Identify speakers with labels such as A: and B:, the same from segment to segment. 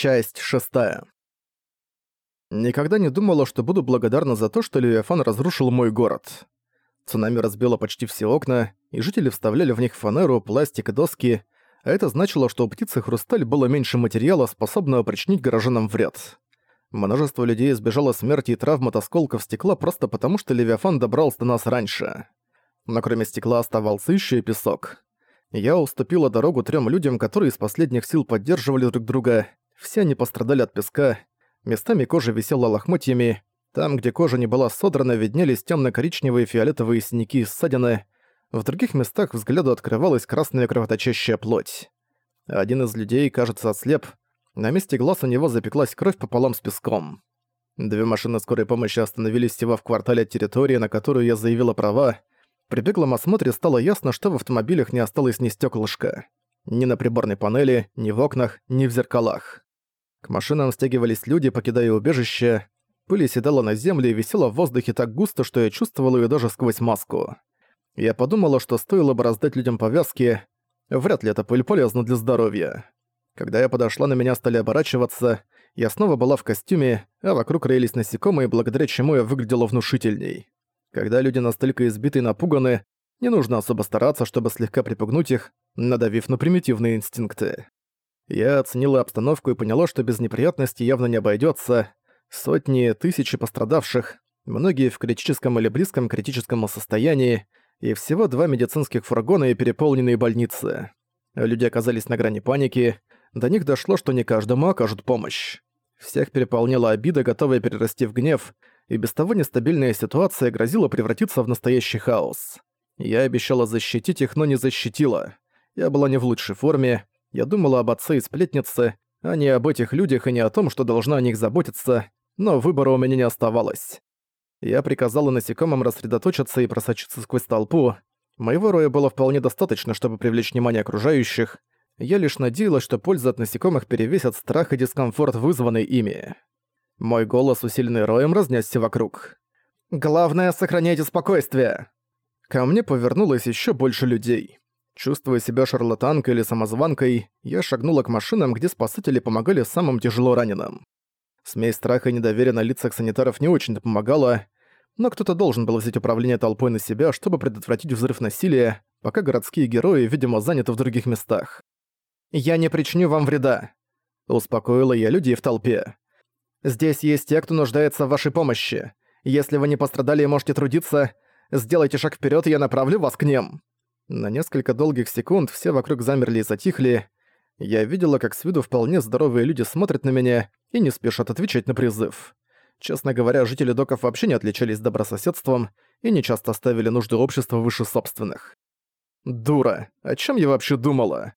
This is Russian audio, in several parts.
A: Часть шестая. Никогда не думала, что буду благодарна за то, что Левиафан разрушил мой город. Цунами разбило почти все окна, и жители вставляли в них фанеру, пластик и доски, а это значило, что у птицы Хрусталь было меньше материала, способного причинить горожанам вред. Множество людей избежало смерти и травм от осколков стекла просто потому, что Левиафан добрался до нас раньше. Но кроме стекла оставался еще и песок. Я уступила дорогу трем людям, которые из последних сил поддерживали друг друга. Все они пострадали от песка. Местами кожа висела лохмотьями. Там, где кожа не была содрана, виднелись темно-коричневые фиолетовые синяки и ссадины. В других местах взгляду открывалась красная кровоточащая плоть. Один из людей, кажется, ослеп. На месте глаз у него запеклась кровь пополам с песком. Две машины скорой помощи остановились всего в квартале от территории, на которую я заявила права. При беглом осмотре стало ясно, что в автомобилях не осталось ни стёклышка. Ни на приборной панели, ни в окнах, ни в зеркалах. К машинам стягивались люди, покидая убежище. Пыль седала на земле и висела в воздухе так густо, что я чувствовал её даже сквозь маску. Я подумала, что стоило бы раздать людям повязки. Вряд ли эта пыль полезна для здоровья. Когда я подошла, на меня стали оборачиваться. Я снова была в костюме, а вокруг роились насекомые, благодаря чему я выглядела внушительней. Когда люди настолько избиты и напуганы, не нужно особо стараться, чтобы слегка припугнуть их, надавив на примитивные инстинкты. Я оценила обстановку и поняла, что без неприятностей явно не обойдется. Сотни, тысячи пострадавших, многие в критическом или близком критическом состоянии, и всего два медицинских фургона и переполненные больницы. Люди оказались на грани паники, до них дошло, что не каждому окажут помощь. Всех переполняла обида, готовая перерасти в гнев, и без того нестабильная ситуация грозила превратиться в настоящий хаос. Я обещала защитить их, но не защитила. Я была не в лучшей форме, я думала об отце и сплетнице, а не об этих людях и не о том, что должна о них заботиться, но выбора у меня не оставалось. Я приказала насекомым рассредоточиться и просочиться сквозь толпу. Моего роя было вполне достаточно, чтобы привлечь внимание окружающих. Я лишь надеялась, что польза от насекомых перевесит страх и дискомфорт, вызванный ими. Мой голос, усиленный роем, разнесся вокруг. «Главное, сохраняйте спокойствие!» Ко мне повернулось еще больше людей. Чувствуя себя шарлатанкой или самозванкой, я шагнула к машинам, где спасатели помогали самым тяжело раненым. Смесь страха и недоверия на лицах санитаров не очень-то помогала, но кто-то должен был взять управление толпой на себя, чтобы предотвратить взрыв насилия, пока городские герои, видимо, заняты в других местах. «Я не причиню вам вреда», — успокоила я людей в толпе. Здесь есть те, кто нуждается в вашей помощи. Если вы не пострадали и можете трудиться, сделайте шаг вперед, и я направлю вас к ним». На несколько долгих секунд все вокруг замерли и затихли. Я видела, как с виду вполне здоровые люди смотрят на меня и не спешат отвечать на призыв. Честно говоря, жители доков вообще не отличались добрососедством и не часто ставили нужды общества выше собственных. Дура, о чем я вообще думала?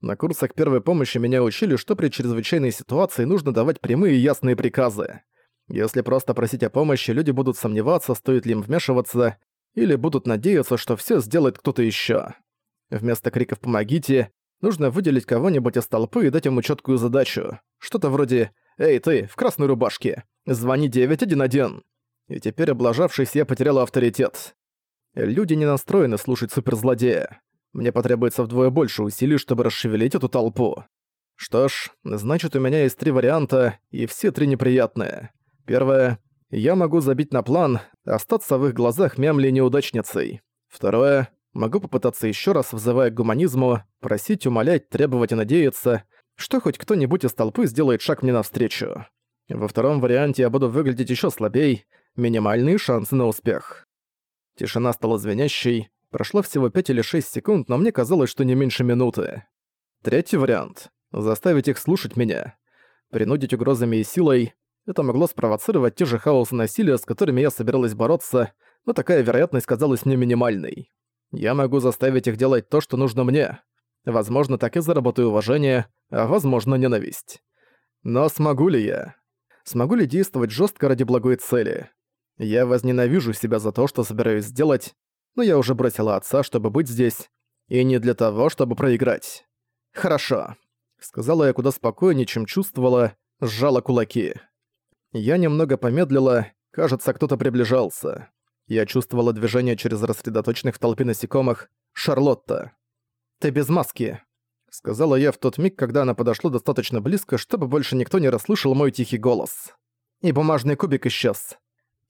A: На курсах первой помощи меня учили, что при чрезвычайной ситуации нужно давать прямые и ясные приказы. Если просто просить о помощи, люди будут сомневаться, стоит ли им вмешиваться, или будут надеяться, что все сделает кто-то еще. Вместо криков «помогите» нужно выделить кого-нибудь из толпы и дать ему четкую задачу. Что-то вроде «Эй, ты, в красной рубашке! Звони 911!» И теперь, облажавшись, я потеряла авторитет. Люди не настроены слушать суперзлодея. Мне потребуется вдвое больше усилий, чтобы расшевелить эту толпу. Что ж, значит у меня есть три варианта, и все три неприятные. Первое. Я могу забить на план, остаться в их глазах мямли неудачницей. Второе. Могу попытаться еще раз, взывая к гуманизму, просить, умолять, требовать и надеяться, что хоть кто-нибудь из толпы сделает шаг мне навстречу. Во втором варианте я буду выглядеть еще слабей, минимальные шансы на успех. Тишина стала звенящей, Прошло всего 5 или 6 секунд, но мне казалось, что не меньше минуты. Третий вариант — заставить их слушать меня. Принудить угрозами и силой. Это могло спровоцировать те же хаосы насилия, с которыми я собиралась бороться, но такая вероятность казалась мне минимальной. Я могу заставить их делать то, что нужно мне. Возможно, так и заработаю уважение, а возможно, ненависть. Но смогу ли я? Смогу ли действовать жестко ради благой цели? Я возненавижу себя за то, что собираюсь сделать, но я уже бросила отца, чтобы быть здесь, и не для того, чтобы проиграть. «Хорошо», — сказала я куда спокойнее, чем чувствовала, сжала кулаки. Я немного помедлила, кажется, кто-то приближался. Я чувствовала движение через рассредоточенных в толпе насекомых. «Шарлотта». «Ты без маски», —— сказала я в тот миг, когда она подошла достаточно близко, чтобы больше никто не расслышал мой тихий голос. И бумажный кубик исчез.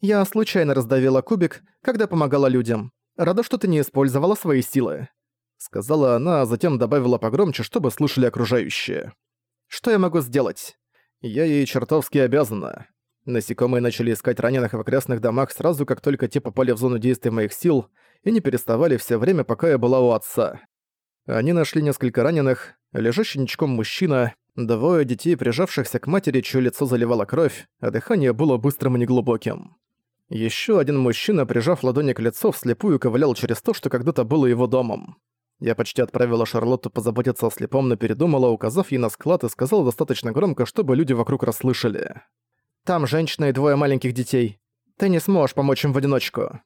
A: Я случайно раздавила кубик, когда помогала людям. Рада, что ты не использовала свои силы. Сказала она, а затем добавила погромче, чтобы слышали окружающие. Что я могу сделать? Я ей чертовски обязана. Насекомые начали искать раненых в окрестных домах сразу, как только те попали в зону действия моих сил, и не переставали все время, пока я была у отца. Они нашли несколько раненых, лежащий ничком мужчина, двое детей, прижавшихся к матери, чье лицо заливало кровь, а дыхание было быстрым и неглубоким. Еще один мужчина, прижав ладони к лицу, вслепую ковылял через то, что когда-то было его домом. Я почти отправила Шарлотту позаботиться о слепом, но передумала, указав ей на склад и сказала достаточно громко, чтобы люди вокруг расслышали. «Там женщина и двое маленьких детей. Ты не сможешь помочь им в одиночку».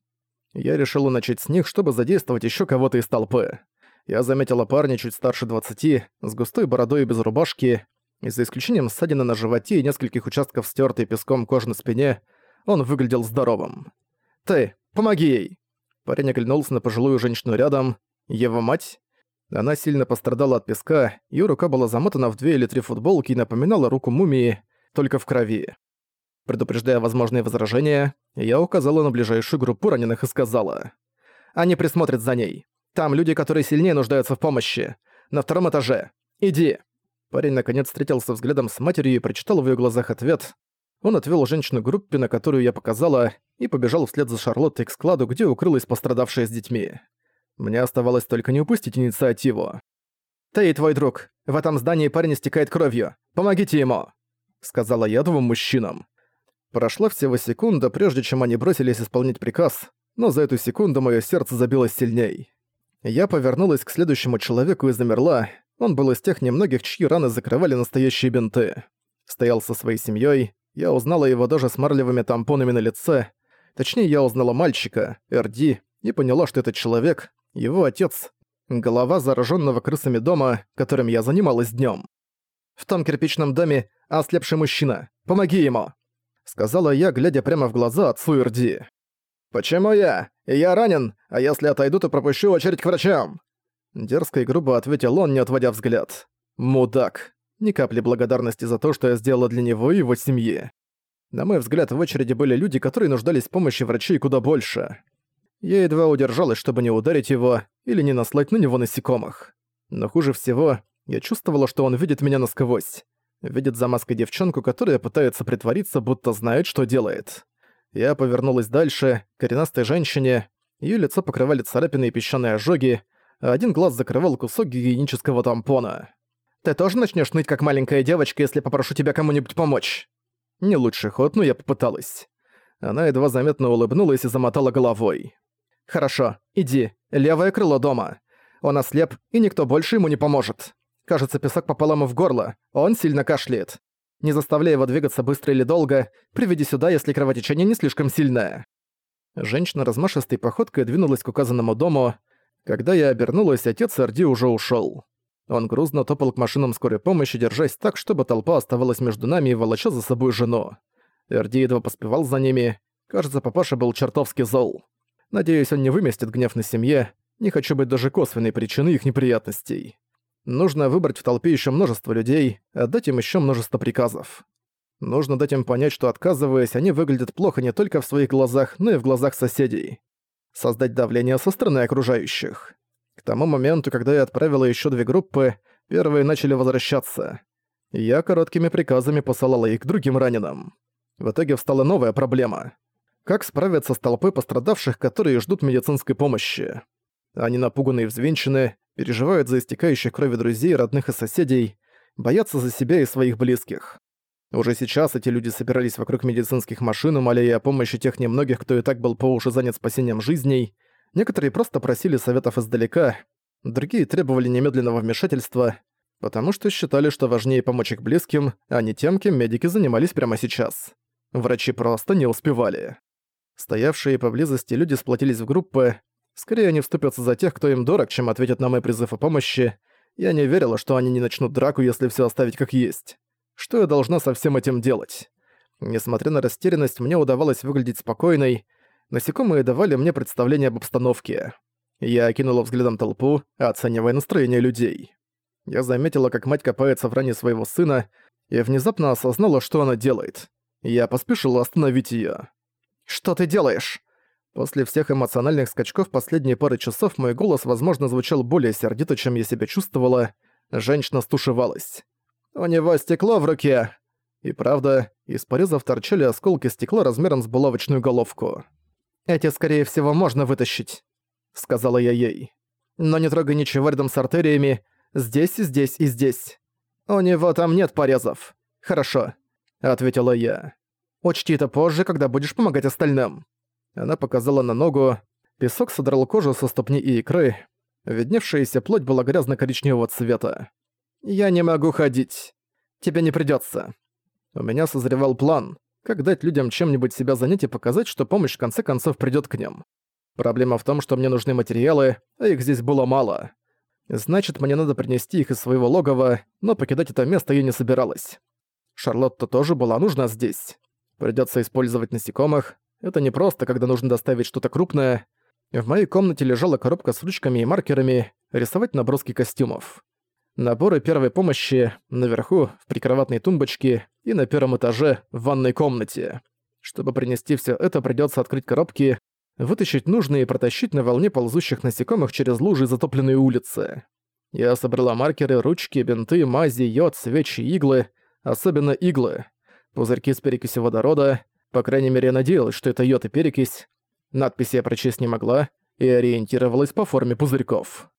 A: Я решила начать с них, чтобы задействовать еще кого-то из толпы. Я заметила парня чуть старше 20, с густой бородой и без рубашки, и за исключением ссадины на животе и нескольких участков стертой песком кожи на спине, он выглядел здоровым. «Ты, помоги ей!» Парень оглянулся на пожилую женщину рядом. Его мать? Она сильно пострадала от песка, ее рука была замотана в две или три футболки и напоминала руку мумии, только в крови. Предупреждая возможные возражения, я указала на ближайшую группу раненых и сказала. «Они присмотрят за ней. Там люди, которые сильнее нуждаются в помощи. На втором этаже. Иди». Парень наконец встретился взглядом с матерью и прочитал в ее глазах ответ. Он отвел женщину к группе, на которую я показала, и побежал вслед за Шарлоттой к складу, где укрылась пострадавшая с детьми. Мне оставалось только не упустить инициативу. «Ты и твой друг. В этом здании парень истекает кровью. Помогите ему!» Сказала я двум мужчинам. Прошла всего секунда, прежде чем они бросились исполнять приказ, но за эту секунду мое сердце забилось сильней. Я повернулась к следующему человеку и замерла. Он был из тех немногих, чьи раны закрывали настоящие бинты. Стоял со своей семьей, я узнала его даже с марлевыми тампонами на лице. Точнее, я узнала мальчика, Эрди, и поняла, что этот человек — его отец, голова зараженного крысами дома, которым я занималась днем. «В том кирпичном доме ослепший мужчина. Помоги ему!» Сказала я, глядя прямо в глаза отцу Эрди. «Почему я? Я ранен, а если отойду, то пропущу очередь к врачам!» Дерзко и грубо ответил он, не отводя взгляд. «Мудак!» Ни капли благодарности за то, что я сделала для него и его семьи. На мой взгляд, в очереди были люди, которые нуждались в помощи врачей куда больше. Я едва удержалась, чтобы не ударить его или не наслать на него насекомых. Но хуже всего, я чувствовала, что он видит меня насквозь. Видит за маской девчонку, которая пытается притвориться, будто знает, что делает. Я повернулась дальше, к коренастой женщине. Её лицо покрывали царапины и песчаные ожоги, а один глаз закрывал кусок гигиенического тампона. Ты тоже начнешь ныть, как маленькая девочка, если попрошу тебя кому-нибудь помочь?» Не лучший ход, но я попыталась. Она едва заметно улыбнулась и замотала головой. «Хорошо, иди, левое крыло дома. Он ослеп, и никто больше ему не поможет. Кажется, песок попал ему в горло, он сильно кашляет. Не заставляй его двигаться быстро или долго, приведи сюда, если кровотечение не слишком сильное». Женщина размашистой походкой двинулась к указанному дому. Когда я обернулась, отец Орди уже ушёл. Он грузно топал к машинам скорой помощи, держась так, чтобы толпа оставалась между нами и волоча за собой жену. Эрди едва поспевал за ними. Кажется, папаша был чертовски зол. Надеюсь, он не выместит гнев на семье. Не хочу быть даже косвенной причиной их неприятностей. Нужно выбрать в толпе еще множество людей, отдать им еще множество приказов. Нужно дать им понять, что отказываясь, они выглядят плохо не только в своих глазах, но и в глазах соседей. Создать давление со стороны окружающих. К тому моменту, когда я отправила еще две группы, первые начали возвращаться. Я короткими приказами посылала их к другим раненым. В итоге встала новая проблема. Как справиться с толпой пострадавших, которые ждут медицинской помощи? Они напуганы и взвинчены, переживают за истекающих крови друзей, родных и соседей, боятся за себя и своих близких. Уже сейчас эти люди собирались вокруг медицинских машин, умоляя о помощи тех немногих, кто и так был по уши занят спасением жизней, Некоторые просто просили советов издалека, другие требовали немедленного вмешательства, потому что считали, что важнее помочь их близким, а не тем, кем медики занимались прямо сейчас. Врачи просто не успевали. Стоявшие поблизости люди сплотились в группы. Скорее они вступятся за тех, кто им дорог, чем ответят на мой призыв о помощи. Я не верила, что они не начнут драку, если все оставить как есть. Что я должна со всем этим делать? Несмотря на растерянность, мне удавалось выглядеть спокойной, Насекомые давали мне представление об обстановке. Я окинула взглядом толпу, оценивая настроение людей. Я заметила, как мать копается в ране своего сына, и внезапно осознала, что она делает. Я поспешила остановить её. «Что ты делаешь?» После всех эмоциональных скачков последние пары часов мой голос, возможно, звучал более сердито, чем я себя чувствовала. Женщина стушевалась. «У него стекло в руке!» И правда, из порезов торчали осколки стекла размером с булавочную головку. «Эти, скорее всего, можно вытащить», — сказала я ей. «Но не трогай ничего рядом с артериями. Здесь, здесь и здесь. У него там нет порезов. Хорошо», — ответила я. «Учти это позже, когда будешь помогать остальным». Она показала на ногу. Песок содрал кожу со ступни и икры. Видневшаяся плоть была грязно-коричневого цвета. «Я не могу ходить. Тебе не придётся». У меня созревал план, как дать людям чем-нибудь себя занять и показать, что помощь в конце концов придёт к ним. Проблема в том, что мне нужны материалы, а их здесь было мало. Значит, мне надо принести их из своего логова, но покидать это место я не собиралась. Шарлотта тоже была нужна здесь. Придётся использовать насекомых. Это не просто, когда нужно доставить что-то крупное. В моей комнате лежала коробка с ручками и маркерами, рисовать наброски костюмов. Наборы первой помощи наверху, в прикроватной тумбочке и на первом этаже, в ванной комнате. Чтобы принести все это, придется открыть коробки, вытащить нужные и протащить на волне ползущих насекомых через лужи и затопленные улицы. Я собрала маркеры, ручки, бинты, мази, йод, свечи, иглы, особенно иглы, пузырьки с перекисью водорода, по крайней мере, я надеялась, что это йод и перекись. Надписи я прочесть не могла и ориентировалась по форме пузырьков.